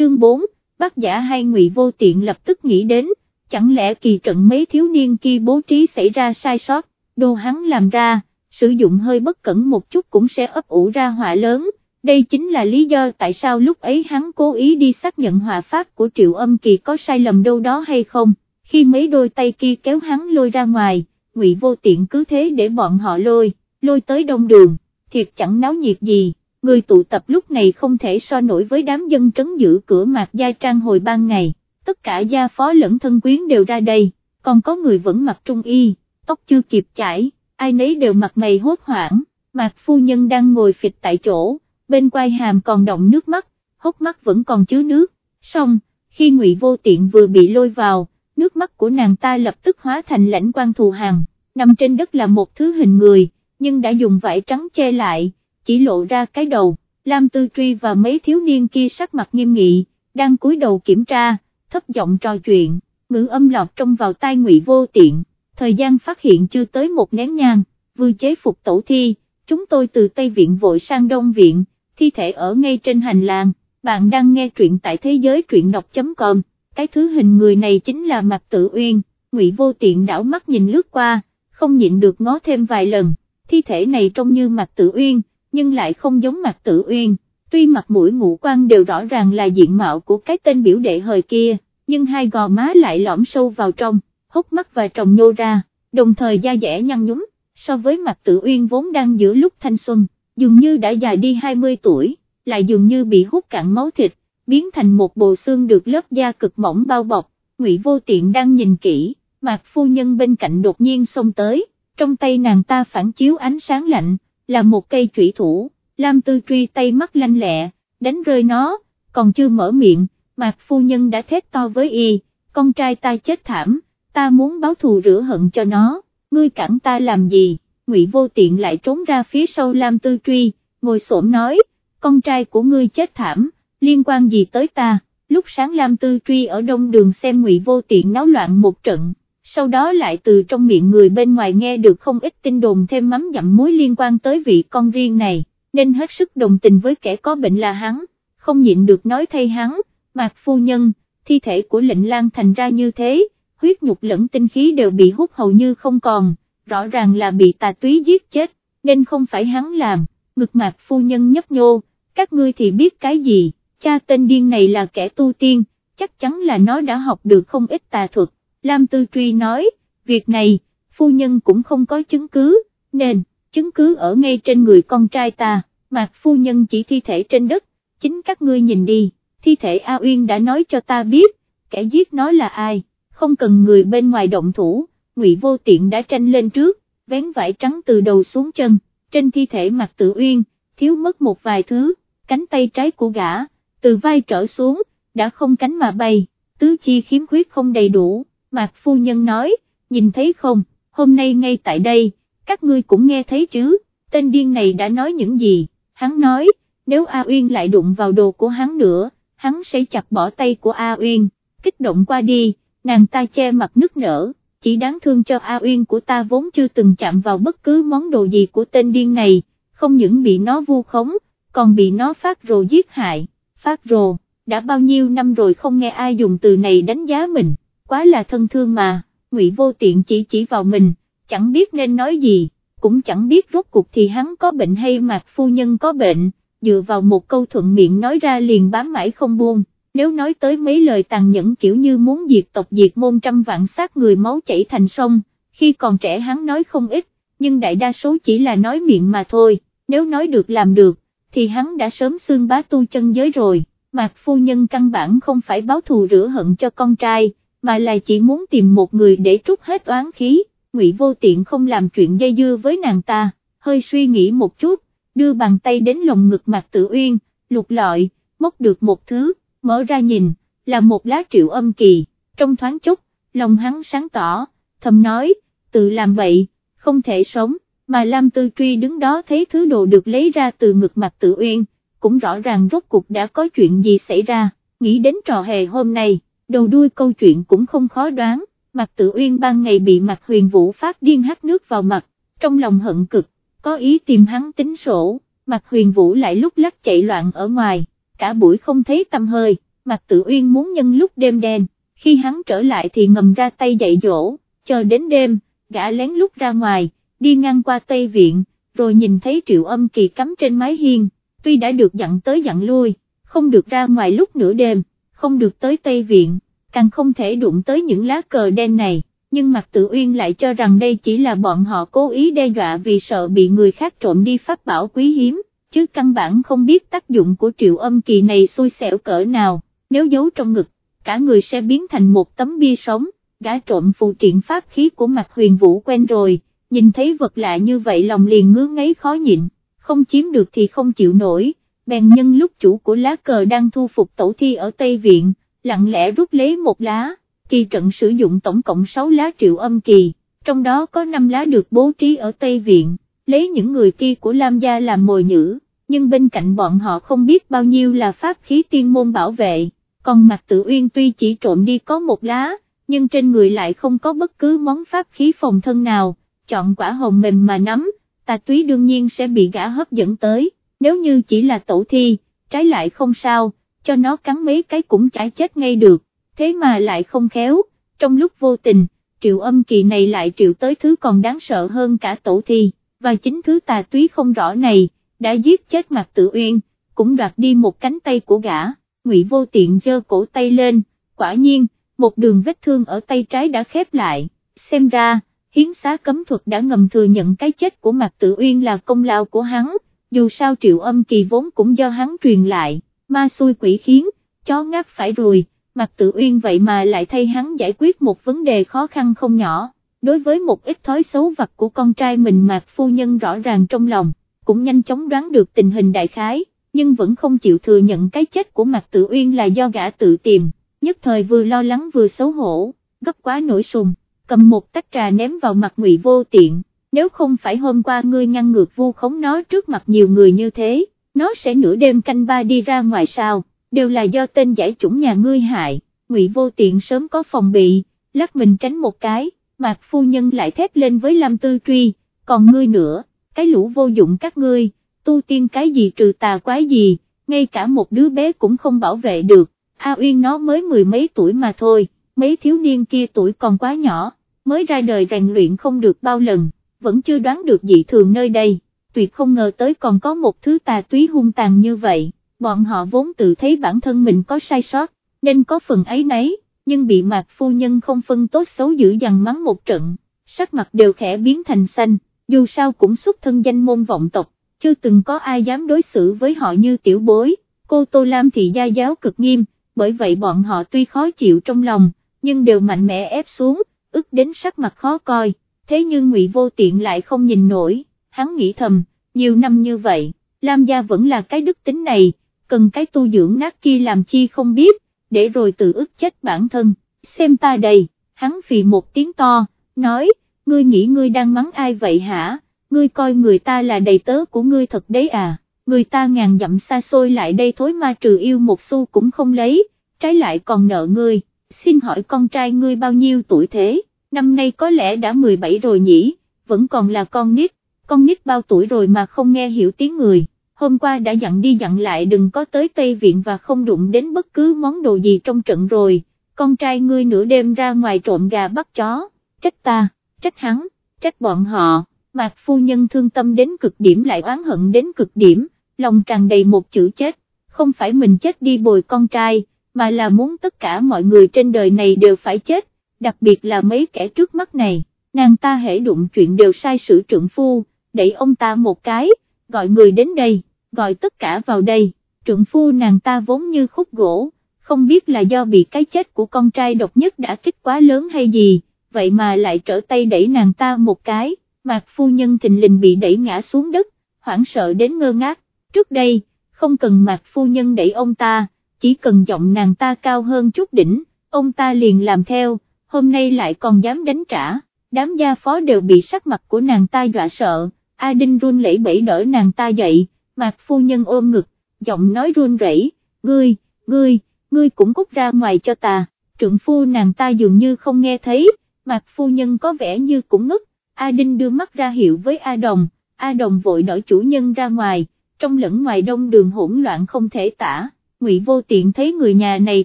chương 4, bác giả hay ngụy vô tiện lập tức nghĩ đến, chẳng lẽ kỳ trận mấy thiếu niên kia bố trí xảy ra sai sót, đồ hắn làm ra, sử dụng hơi bất cẩn một chút cũng sẽ ấp ủ ra họa lớn, đây chính là lý do tại sao lúc ấy hắn cố ý đi xác nhận họa pháp của triệu âm kỳ có sai lầm đâu đó hay không, khi mấy đôi tay kia kéo hắn lôi ra ngoài, ngụy vô tiện cứ thế để bọn họ lôi, lôi tới đông đường, thiệt chẳng náo nhiệt gì người tụ tập lúc này không thể so nổi với đám dân trấn giữ cửa mạc gia trang hồi ban ngày, tất cả gia phó lẫn thân quyến đều ra đây, còn có người vẫn mặc trung y, tóc chưa kịp chải, ai nấy đều mặt mày hốt hoảng, mạc phu nhân đang ngồi phịch tại chỗ, bên quai hàm còn động nước mắt, hốc mắt vẫn còn chứa nước, xong, khi ngụy vô tiện vừa bị lôi vào, nước mắt của nàng ta lập tức hóa thành lãnh quan thù hàng, nằm trên đất là một thứ hình người, nhưng đã dùng vải trắng che lại chỉ lộ ra cái đầu, Lam Tư Truy và mấy thiếu niên kia sắc mặt nghiêm nghị, đang cúi đầu kiểm tra, thấp giọng trò chuyện, ngữ âm lọt trong vào tai ngụy vô tiện, thời gian phát hiện chưa tới một nén nhang, vừa chế phục tổ thi, chúng tôi từ Tây Viện vội sang Đông Viện, thi thể ở ngay trên hành lang, bạn đang nghe truyện tại thế giới truyện đọc.com, cái thứ hình người này chính là Mạc Tử Uyên, ngụy vô tiện đảo mắt nhìn lướt qua, không nhịn được ngó thêm vài lần, thi thể này trông như Mạc Tử Uyên, nhưng lại không giống mặt Tử uyên, tuy mặt mũi ngũ quan đều rõ ràng là diện mạo của cái tên biểu đệ hời kia, nhưng hai gò má lại lõm sâu vào trong, hốc mắt và tròng nhô ra, đồng thời da dẻ nhăn nhúm, so với mặt Tử uyên vốn đang giữa lúc thanh xuân, dường như đã già đi 20 tuổi, lại dường như bị hút cạn máu thịt, biến thành một bộ xương được lớp da cực mỏng bao bọc, ngụy vô tiện đang nhìn kỹ, mặt phu nhân bên cạnh đột nhiên xông tới, trong tay nàng ta phản chiếu ánh sáng lạnh, là một cây chủy thủ, Lam Tư Truy tay mắt lanh lẹ, đánh rơi nó, còn chưa mở miệng, Mạc Phu Nhân đã thét to với y, con trai ta chết thảm, ta muốn báo thù rửa hận cho nó, ngươi cản ta làm gì, Ngụy Vô Tiện lại trốn ra phía sau Lam Tư Truy, ngồi xổm nói, con trai của ngươi chết thảm, liên quan gì tới ta, lúc sáng Lam Tư Truy ở đông đường xem Ngụy Vô Tiện náo loạn một trận, sau đó lại từ trong miệng người bên ngoài nghe được không ít tin đồn thêm mắm dặm muối liên quan tới vị con riêng này, nên hết sức đồng tình với kẻ có bệnh là hắn, không nhịn được nói thay hắn, mạc phu nhân, thi thể của lệnh lan thành ra như thế, huyết nhục lẫn tinh khí đều bị hút hầu như không còn, rõ ràng là bị tà túy giết chết, nên không phải hắn làm, ngực mạc phu nhân nhấp nhô, các ngươi thì biết cái gì, cha tên điên này là kẻ tu tiên, chắc chắn là nó đã học được không ít tà thuật. Lam Tư Truy nói, việc này, phu nhân cũng không có chứng cứ, nên, chứng cứ ở ngay trên người con trai ta, mạc phu nhân chỉ thi thể trên đất, chính các ngươi nhìn đi, thi thể A Uyên đã nói cho ta biết, kẻ giết nó là ai, không cần người bên ngoài động thủ, ngụy vô tiện đã tranh lên trước, vén vải trắng từ đầu xuống chân, trên thi thể mặt tự Uyên, thiếu mất một vài thứ, cánh tay trái của gã, từ vai trở xuống, đã không cánh mà bay, tứ chi khiếm khuyết không đầy đủ Mạc Phu Nhân nói, nhìn thấy không, hôm nay ngay tại đây, các ngươi cũng nghe thấy chứ, tên điên này đã nói những gì, hắn nói, nếu A Uyên lại đụng vào đồ của hắn nữa, hắn sẽ chặt bỏ tay của A Uyên, kích động qua đi, nàng ta che mặt nức nở, chỉ đáng thương cho A Uyên của ta vốn chưa từng chạm vào bất cứ món đồ gì của tên điên này, không những bị nó vu khống, còn bị nó phát rồ giết hại, phát rồ, đã bao nhiêu năm rồi không nghe ai dùng từ này đánh giá mình quá là thân thương mà, ngụy vô tiện chỉ chỉ vào mình, chẳng biết nên nói gì, cũng chẳng biết rốt cuộc thì hắn có bệnh hay mạc phu nhân có bệnh, dựa vào một câu thuận miệng nói ra liền bám mãi không buông, nếu nói tới mấy lời tàn nhẫn kiểu như muốn diệt tộc diệt môn trăm vạn sát người máu chảy thành sông, khi còn trẻ hắn nói không ít, nhưng đại đa số chỉ là nói miệng mà thôi, nếu nói được làm được, thì hắn đã sớm xương bá tu chân giới rồi, mạc phu nhân căn bản không phải báo thù rửa hận cho con trai mà là chỉ muốn tìm một người để trút hết oán khí, Ngụy Vô Tiện không làm chuyện dây dưa với nàng ta, hơi suy nghĩ một chút, đưa bàn tay đến lồng ngực mặt Tử Uyên, lục lọi, móc được một thứ, mở ra nhìn, là một lá triệu âm kỳ, trong thoáng chốc, lòng hắn sáng tỏ, thầm nói, tự làm vậy, không thể sống, mà Lam Tư Truy đứng đó thấy thứ đồ được lấy ra từ ngực mặt Tử Uyên, cũng rõ ràng rốt cuộc đã có chuyện gì xảy ra, nghĩ đến trò hề hôm nay đầu đuôi câu chuyện cũng không khó đoán, mặt tự uyên ban ngày bị mặt huyền vũ phát điên hát nước vào mặt, trong lòng hận cực, có ý tìm hắn tính sổ, mặt huyền vũ lại lúc lắc chạy loạn ở ngoài, cả buổi không thấy tâm hơi, Mạc Tử Uyên muốn nhân lúc đêm đen, khi hắn trở lại thì ngầm ra tay dạy dỗ, chờ đến đêm, gã lén lút ra ngoài, đi ngang qua Tây Viện, rồi nhìn thấy triệu âm kỳ cắm trên mái hiên, tuy đã được dặn tới dặn lui, không được ra ngoài lúc nửa đêm, không được tới Tây Viện, càng không thể đụng tới những lá cờ đen này, nhưng Mạc Tử Uyên lại cho rằng đây chỉ là bọn họ cố ý đe dọa vì sợ bị người khác trộm đi pháp bảo quý hiếm, chứ căn bản không biết tác dụng của triệu âm kỳ này xui xẻo cỡ nào, nếu giấu trong ngực, cả người sẽ biến thành một tấm bia sống, gã trộm phù triện pháp khí của Mạc Huyền Vũ quen rồi, nhìn thấy vật lạ như vậy lòng liền ngứa ngáy khó nhịn, không chiếm được thì không chịu nổi, bèn nhân lúc chủ của lá cờ đang thu phục tổ thi ở Tây Viện, lặng lẽ rút lấy một lá, kỳ trận sử dụng tổng cộng 6 lá triệu âm kỳ, trong đó có 5 lá được bố trí ở Tây Viện, lấy những người kia của Lam Gia làm mồi nhữ, nhưng bên cạnh bọn họ không biết bao nhiêu là pháp khí tiên môn bảo vệ, còn mặt tự uyên tuy chỉ trộm đi có một lá, nhưng trên người lại không có bất cứ món pháp khí phòng thân nào, chọn quả hồng mềm mà nắm, tà túy đương nhiên sẽ bị gã hấp dẫn tới, nếu như chỉ là tổ thi, trái lại không sao, cho nó cắn mấy cái cũng chả chết ngay được, thế mà lại không khéo, trong lúc vô tình, triệu âm kỳ này lại triệu tới thứ còn đáng sợ hơn cả tổ thi, và chính thứ tà túy không rõ này, đã giết chết mặt tự uyên, cũng đoạt đi một cánh tay của gã, ngụy vô tiện giơ cổ tay lên, quả nhiên, một đường vết thương ở tay trái đã khép lại, xem ra, hiến xá cấm thuật đã ngầm thừa nhận cái chết của mặt Tử Uyên là công lao của hắn, dù sao triệu âm kỳ vốn cũng do hắn truyền lại, ma xui quỷ khiến, chó ngáp phải rồi, mặt Tử Uyên vậy mà lại thay hắn giải quyết một vấn đề khó khăn không nhỏ, đối với một ít thói xấu vặt của con trai mình Mạc Phu Nhân rõ ràng trong lòng, cũng nhanh chóng đoán được tình hình đại khái, nhưng vẫn không chịu thừa nhận cái chết của mặt Tử Uyên là do gã tự tìm, nhất thời vừa lo lắng vừa xấu hổ, gấp quá nổi sùng cầm một tách trà ném vào mặt ngụy vô tiện, nếu không phải hôm qua ngươi ngăn ngược vu khống nó trước mặt nhiều người như thế, nó sẽ nửa đêm canh ba đi ra ngoài sao, đều là do tên giải chủng nhà ngươi hại, ngụy vô tiện sớm có phòng bị, lắc mình tránh một cái, mạc phu nhân lại thét lên với Lam Tư Truy, còn ngươi nữa, cái lũ vô dụng các ngươi, tu tiên cái gì trừ tà quái gì, ngay cả một đứa bé cũng không bảo vệ được, A Uyên nó mới mười mấy tuổi mà thôi, mấy thiếu niên kia tuổi còn quá nhỏ mới ra đời rèn luyện không được bao lần, vẫn chưa đoán được dị thường nơi đây, tuyệt không ngờ tới còn có một thứ tà túy hung tàn như vậy, bọn họ vốn tự thấy bản thân mình có sai sót, nên có phần ấy nấy, nhưng bị mạc phu nhân không phân tốt xấu dữ dằn mắng một trận, sắc mặt đều khẽ biến thành xanh, dù sao cũng xuất thân danh môn vọng tộc, chưa từng có ai dám đối xử với họ như tiểu bối, cô Tô Lam thì gia giáo cực nghiêm, bởi vậy bọn họ tuy khó chịu trong lòng, nhưng đều mạnh mẽ ép xuống, ức đến sắc mặt khó coi, thế nhưng ngụy vô tiện lại không nhìn nổi, hắn nghĩ thầm, nhiều năm như vậy, Lam gia vẫn là cái đức tính này, cần cái tu dưỡng nát kia làm chi không biết, để rồi tự ức chết bản thân, xem ta đây, hắn phì một tiếng to, nói, ngươi nghĩ ngươi đang mắng ai vậy hả, ngươi coi người ta là đầy tớ của ngươi thật đấy à, người ta ngàn dặm xa xôi lại đây thối ma trừ yêu một xu cũng không lấy, trái lại còn nợ ngươi. Xin hỏi con trai ngươi bao nhiêu tuổi thế, năm nay có lẽ đã 17 rồi nhỉ, vẫn còn là con nít, con nít bao tuổi rồi mà không nghe hiểu tiếng người, hôm qua đã dặn đi dặn lại đừng có tới Tây Viện và không đụng đến bất cứ món đồ gì trong trận rồi, con trai ngươi nửa đêm ra ngoài trộm gà bắt chó, trách ta, trách hắn, trách bọn họ, mạc phu nhân thương tâm đến cực điểm lại oán hận đến cực điểm, lòng tràn đầy một chữ chết, không phải mình chết đi bồi con trai mà là muốn tất cả mọi người trên đời này đều phải chết, đặc biệt là mấy kẻ trước mắt này, nàng ta hễ đụng chuyện đều sai sự trượng phu, đẩy ông ta một cái, gọi người đến đây, gọi tất cả vào đây, trượng phu nàng ta vốn như khúc gỗ, không biết là do bị cái chết của con trai độc nhất đã kích quá lớn hay gì, vậy mà lại trở tay đẩy nàng ta một cái, mạc phu nhân thình lình bị đẩy ngã xuống đất, hoảng sợ đến ngơ ngác, trước đây, không cần mạc phu nhân đẩy ông ta, chỉ cần giọng nàng ta cao hơn chút đỉnh, ông ta liền làm theo, hôm nay lại còn dám đánh trả, đám gia phó đều bị sắc mặt của nàng ta dọa sợ, A Đinh run lẩy bẩy đỡ nàng ta dậy, mạc phu nhân ôm ngực, giọng nói run rẩy, ngươi, ngươi, ngươi cũng cút ra ngoài cho ta, trượng phu nàng ta dường như không nghe thấy, mạc phu nhân có vẻ như cũng ngất, A Đinh đưa mắt ra hiệu với A Đồng, A Đồng vội đỡ chủ nhân ra ngoài, trong lẫn ngoài đông đường hỗn loạn không thể tả Ngụy Vô Tiện thấy người nhà này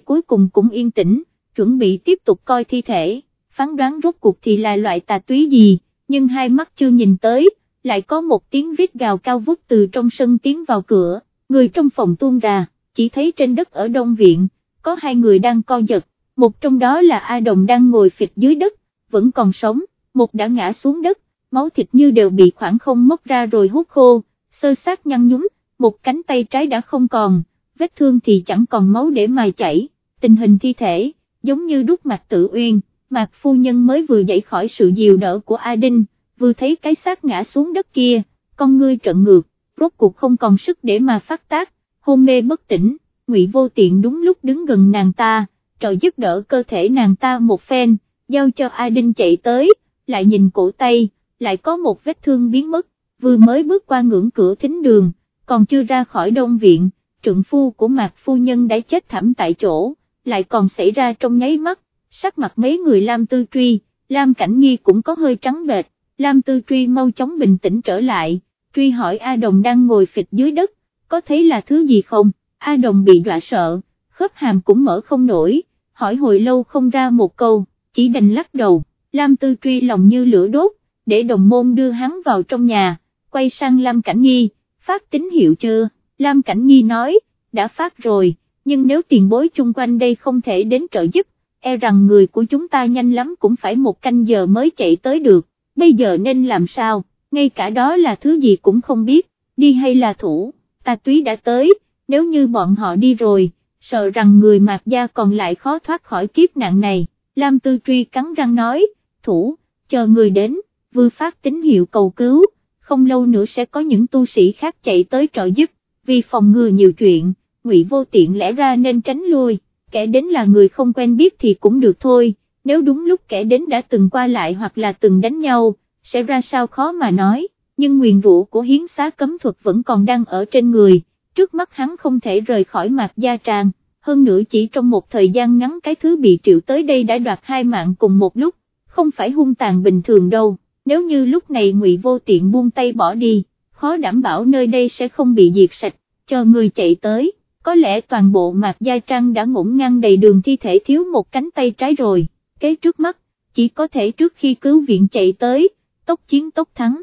cuối cùng cũng yên tĩnh, chuẩn bị tiếp tục coi thi thể, phán đoán rốt cuộc thì là loại tà túy gì, nhưng hai mắt chưa nhìn tới, lại có một tiếng rít gào cao vút từ trong sân tiến vào cửa, người trong phòng tuôn ra, chỉ thấy trên đất ở Đông Viện, có hai người đang co giật, một trong đó là A Đồng đang ngồi phịch dưới đất, vẫn còn sống, một đã ngã xuống đất, máu thịt như đều bị khoảng không móc ra rồi hút khô, sơ sát nhăn nhúm, một cánh tay trái đã không còn, vết thương thì chẳng còn máu để mà chảy, tình hình thi thể, giống như đúc mặt tự uyên, mạc phu nhân mới vừa dậy khỏi sự dìu đỡ của A Đinh, vừa thấy cái xác ngã xuống đất kia, con ngươi trận ngược, rốt cuộc không còn sức để mà phát tác, hôn mê bất tỉnh, ngụy vô tiện đúng lúc đứng gần nàng ta, trợ giúp đỡ cơ thể nàng ta một phen, giao cho A Đinh chạy tới, lại nhìn cổ tay, lại có một vết thương biến mất, vừa mới bước qua ngưỡng cửa thính đường, còn chưa ra khỏi đông viện, trượng phu của mạc phu nhân đã chết thảm tại chỗ, lại còn xảy ra trong nháy mắt, sắc mặt mấy người Lam Tư Truy, Lam Cảnh Nghi cũng có hơi trắng bệch, Lam Tư Truy mau chóng bình tĩnh trở lại, truy hỏi A Đồng đang ngồi phịch dưới đất, có thấy là thứ gì không, A Đồng bị dọa sợ, khớp hàm cũng mở không nổi, hỏi hồi lâu không ra một câu, chỉ đành lắc đầu, Lam Tư Truy lòng như lửa đốt, để đồng môn đưa hắn vào trong nhà, quay sang Lam Cảnh Nghi, phát tín hiệu chưa, Lam Cảnh Nghi nói, đã phát rồi, nhưng nếu tiền bối chung quanh đây không thể đến trợ giúp, e rằng người của chúng ta nhanh lắm cũng phải một canh giờ mới chạy tới được, bây giờ nên làm sao, ngay cả đó là thứ gì cũng không biết, đi hay là thủ, ta túy đã tới, nếu như bọn họ đi rồi, sợ rằng người mạc gia còn lại khó thoát khỏi kiếp nạn này, Lam Tư Truy cắn răng nói, thủ, chờ người đến, vừa phát tín hiệu cầu cứu, không lâu nữa sẽ có những tu sĩ khác chạy tới trợ giúp, vì phòng ngừa nhiều chuyện, ngụy vô tiện lẽ ra nên tránh lui, kẻ đến là người không quen biết thì cũng được thôi, nếu đúng lúc kẻ đến đã từng qua lại hoặc là từng đánh nhau, sẽ ra sao khó mà nói, nhưng nguyền rũ của hiến xá cấm thuật vẫn còn đang ở trên người, trước mắt hắn không thể rời khỏi mạc gia tràng, hơn nữa chỉ trong một thời gian ngắn cái thứ bị triệu tới đây đã đoạt hai mạng cùng một lúc, không phải hung tàn bình thường đâu, nếu như lúc này ngụy vô tiện buông tay bỏ đi, khó đảm bảo nơi đây sẽ không bị diệt sạch, chờ người chạy tới, có lẽ toàn bộ mạc gia trang đã ngổn ngang đầy đường thi thể thiếu một cánh tay trái rồi, kế trước mắt, chỉ có thể trước khi cứu viện chạy tới, tốc chiến tốc thắng.